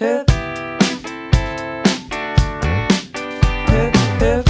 hip, hip, hip.